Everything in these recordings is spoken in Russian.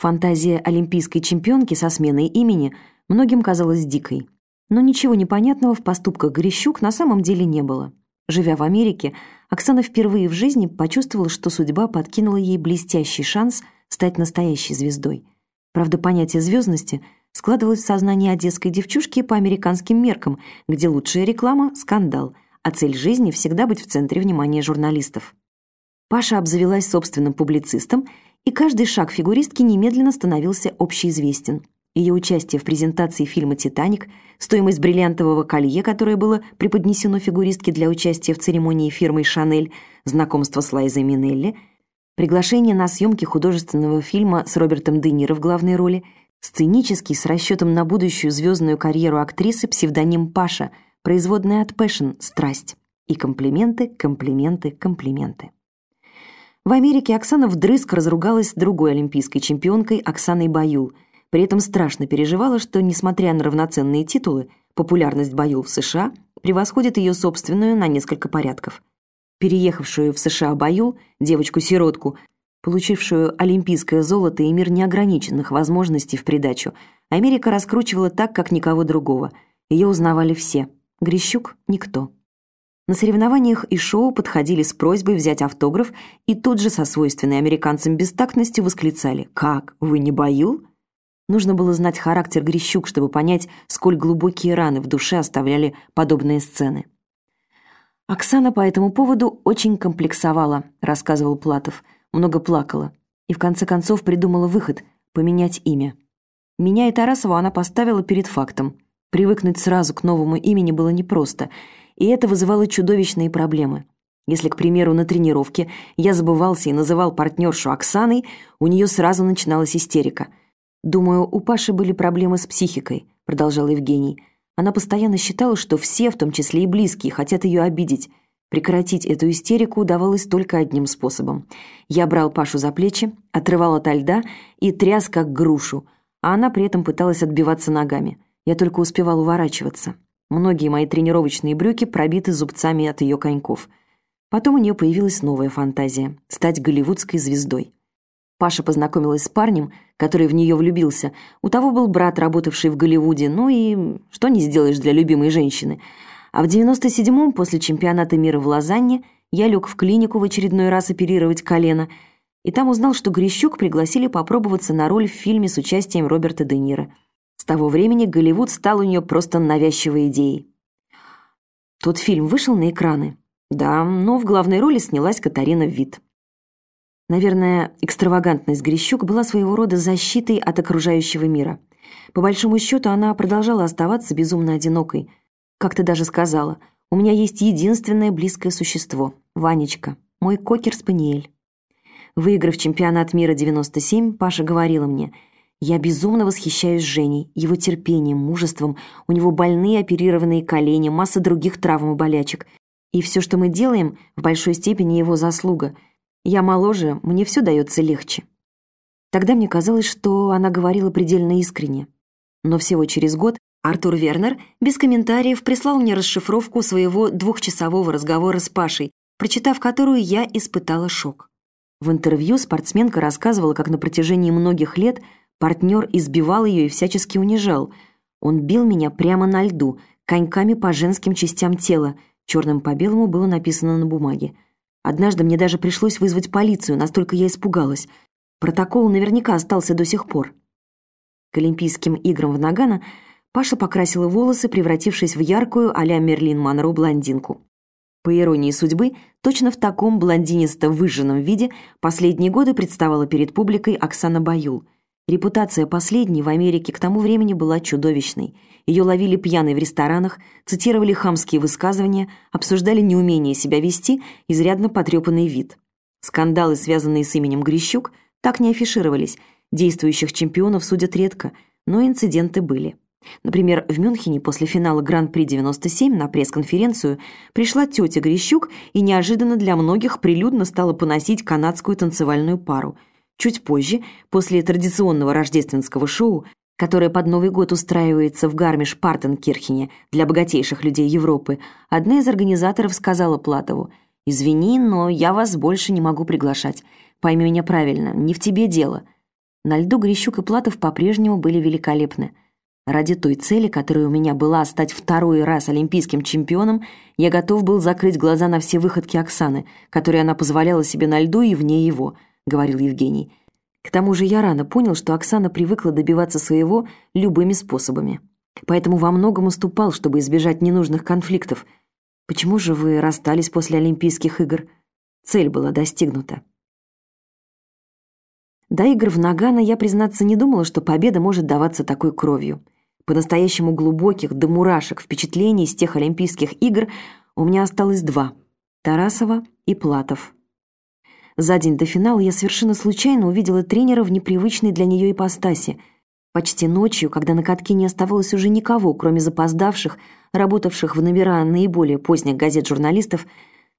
Фантазия олимпийской чемпионки со сменой имени многим казалась дикой. Но ничего непонятного в поступках Грищук на самом деле не было. Живя в Америке, Оксана впервые в жизни почувствовала, что судьба подкинула ей блестящий шанс стать настоящей звездой. Правда, понятие звездности складывалось в сознании одесской девчушки по американским меркам, где лучшая реклама – скандал, а цель жизни – всегда быть в центре внимания журналистов. Паша обзавелась собственным публицистом, и каждый шаг фигуристки немедленно становился общеизвестен. Ее участие в презентации фильма «Титаник», стоимость бриллиантового колье, которое было преподнесено фигуристке для участия в церемонии фирмой «Шанель», знакомство с Лайзой Минелли, приглашение на съемки художественного фильма с Робертом Де Ниро в главной роли, сценический с расчетом на будущую звездную карьеру актрисы псевдоним Паша, производная от Passion «Страсть» и комплименты, комплименты, комплименты. В Америке Оксана вдрызг разругалась с другой олимпийской чемпионкой Оксаной Баюл – при этом страшно переживала, что, несмотря на равноценные титулы, популярность Баюл в США превосходит ее собственную на несколько порядков. Переехавшую в США Баюл, девочку-сиротку, получившую олимпийское золото и мир неограниченных возможностей в придачу, Америка раскручивала так, как никого другого. Ее узнавали все. Грищук — никто. На соревнованиях и шоу подходили с просьбой взять автограф и тут же со свойственной американцам бестактностью восклицали «Как? Вы не Баюл?» Нужно было знать характер Грищук, чтобы понять, сколь глубокие раны в душе оставляли подобные сцены. «Оксана по этому поводу очень комплексовала», — рассказывал Платов. «Много плакала. И в конце концов придумала выход — поменять имя. Меня и Тарасова она поставила перед фактом. Привыкнуть сразу к новому имени было непросто, и это вызывало чудовищные проблемы. Если, к примеру, на тренировке я забывался и называл партнершу Оксаной, у нее сразу начиналась истерика — «Думаю, у Паши были проблемы с психикой», — продолжал Евгений. Она постоянно считала, что все, в том числе и близкие, хотят ее обидеть. Прекратить эту истерику удавалось только одним способом. Я брал Пашу за плечи, отрывал от льда и тряс как грушу, а она при этом пыталась отбиваться ногами. Я только успевал уворачиваться. Многие мои тренировочные брюки пробиты зубцами от ее коньков. Потом у нее появилась новая фантазия — стать голливудской звездой. Паша познакомилась с парнем, который в нее влюбился. У того был брат, работавший в Голливуде. Ну и что не сделаешь для любимой женщины. А в 97-м, после чемпионата мира в Лозанне, я лег в клинику в очередной раз оперировать колено. И там узнал, что Грищук пригласили попробоваться на роль в фильме с участием Роберта Де Ниро. С того времени Голливуд стал у нее просто навязчивой идеей. Тот фильм вышел на экраны. Да, но в главной роли снялась Катарина Вит. Наверное, экстравагантность Грищук была своего рода защитой от окружающего мира. По большому счету, она продолжала оставаться безумно одинокой. Как ты даже сказала, у меня есть единственное близкое существо — Ванечка, мой кокер-спаниель. Выиграв чемпионат мира 97, Паша говорила мне, «Я безумно восхищаюсь Женей, его терпением, мужеством, у него больные оперированные колени, масса других травм и болячек. И все, что мы делаем, в большой степени его заслуга — я моложе, мне все дается легче. Тогда мне казалось, что она говорила предельно искренне. Но всего через год Артур Вернер без комментариев прислал мне расшифровку своего двухчасового разговора с Пашей, прочитав которую я испытала шок. В интервью спортсменка рассказывала, как на протяжении многих лет партнер избивал ее и всячески унижал. Он бил меня прямо на льду, коньками по женским частям тела, черным по белому было написано на бумаге. Однажды мне даже пришлось вызвать полицию, настолько я испугалась. Протокол наверняка остался до сих пор. К Олимпийским играм в Нагано Паша покрасила волосы, превратившись в яркую а-ля Мерлин Монро блондинку. По иронии судьбы, точно в таком блондинисто-выжженном виде последние годы представала перед публикой Оксана Баюл – Репутация последней в Америке к тому времени была чудовищной. Ее ловили пьяной в ресторанах, цитировали хамские высказывания, обсуждали неумение себя вести, изрядно потрепанный вид. Скандалы, связанные с именем Грищук, так не афишировались, действующих чемпионов судят редко, но инциденты были. Например, в Мюнхене после финала Гран-при 97 на пресс-конференцию пришла тетя Грищук и неожиданно для многих прилюдно стала поносить канадскую танцевальную пару – Чуть позже, после традиционного рождественского шоу, которое под Новый год устраивается в Гармиш-Партенкирхене для богатейших людей Европы, одна из организаторов сказала Платову, «Извини, но я вас больше не могу приглашать. Пойми меня правильно, не в тебе дело». На льду Грищук и Платов по-прежнему были великолепны. Ради той цели, которая у меня была стать второй раз олимпийским чемпионом, я готов был закрыть глаза на все выходки Оксаны, которые она позволяла себе на льду и вне его, говорил Евгений. К тому же я рано понял, что Оксана привыкла добиваться своего любыми способами. Поэтому во многом уступал, чтобы избежать ненужных конфликтов. Почему же вы расстались после Олимпийских игр? Цель была достигнута. До игр в Нагано я, признаться, не думала, что победа может даваться такой кровью. По-настоящему глубоких, до мурашек впечатлений с тех Олимпийских игр у меня осталось два – Тарасова и Платов. За день до финала я совершенно случайно увидела тренера в непривычной для нее ипостаси. Почти ночью, когда на катке не оставалось уже никого, кроме запоздавших, работавших в номера наиболее поздних газет журналистов,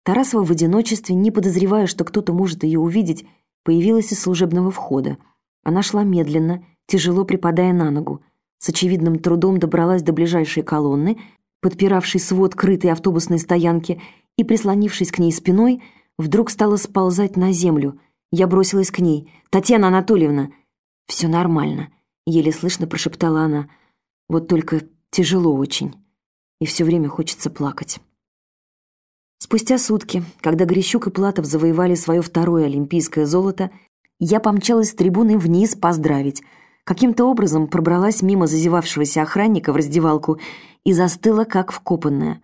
Тарасова в одиночестве, не подозревая, что кто-то может ее увидеть, появилась из служебного входа. Она шла медленно, тяжело припадая на ногу. С очевидным трудом добралась до ближайшей колонны, подпиравшей свод крытой автобусной стоянки, и, прислонившись к ней спиной, вдруг стала сползать на землю. Я бросилась к ней. «Татьяна Анатольевна!» «Все нормально», — еле слышно прошептала она. «Вот только тяжело очень, и все время хочется плакать». Спустя сутки, когда Грищук и Платов завоевали свое второе олимпийское золото, я помчалась с трибуны вниз поздравить. Каким-то образом пробралась мимо зазевавшегося охранника в раздевалку и застыла, как вкопанная.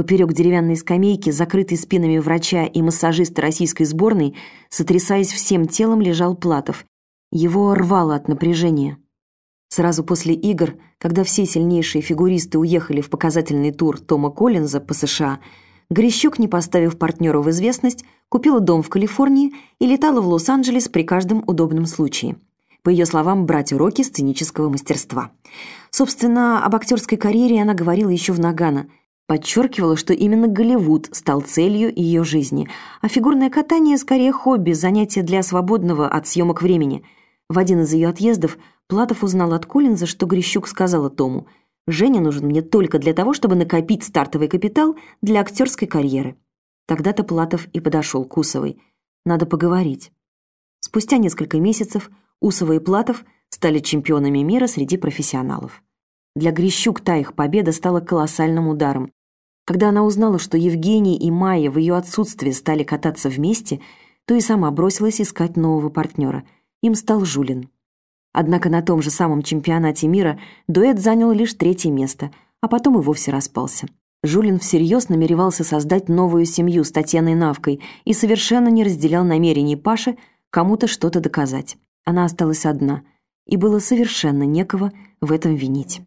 Поперек деревянной скамейки, закрытой спинами врача и массажиста российской сборной, сотрясаясь всем телом, лежал Платов. Его рвало от напряжения. Сразу после игр, когда все сильнейшие фигуристы уехали в показательный тур Тома Коллинза по США – Грищук, не поставив партнера в известность, купила дом в Калифорнии и летала в Лос-Анджелес при каждом удобном случае. По ее словам, брать уроки сценического мастерства. Собственно, об актерской карьере она говорила еще в Нагано. Подчеркивала, что именно Голливуд стал целью ее жизни, а фигурное катание скорее хобби, занятие для свободного от съемок времени. В один из ее отъездов Платов узнал от Коллинза, что Грищук сказала Тому – Женя нужен мне только для того, чтобы накопить стартовый капитал для актерской карьеры. Тогда-то Платов и подошел к Усовой. Надо поговорить. Спустя несколько месяцев Усова и Платов стали чемпионами мира среди профессионалов. Для Грищук та их победа стала колоссальным ударом. Когда она узнала, что Евгений и Майя в ее отсутствие стали кататься вместе, то и сама бросилась искать нового партнера. Им стал Жулин. Однако на том же самом чемпионате мира дуэт занял лишь третье место, а потом и вовсе распался. Жулин всерьез намеревался создать новую семью с Татьяной Навкой и совершенно не разделял намерений Паши кому-то что-то доказать. Она осталась одна, и было совершенно некого в этом винить.